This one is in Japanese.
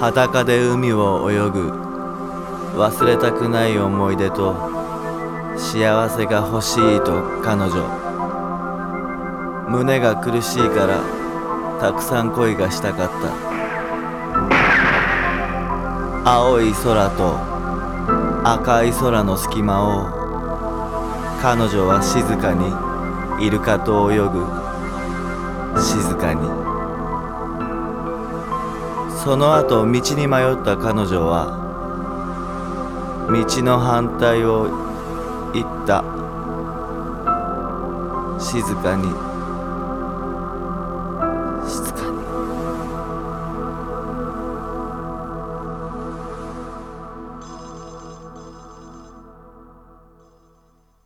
裸で海を泳ぐ。忘れたくない思い出と幸せが欲しいと彼女。胸が苦しいからたくさん恋がしたかった。青い空と赤い空の隙間を彼女は静かにイルカと泳ぐ。静かに。その後道に迷った彼女は道の反対を行った。静かに。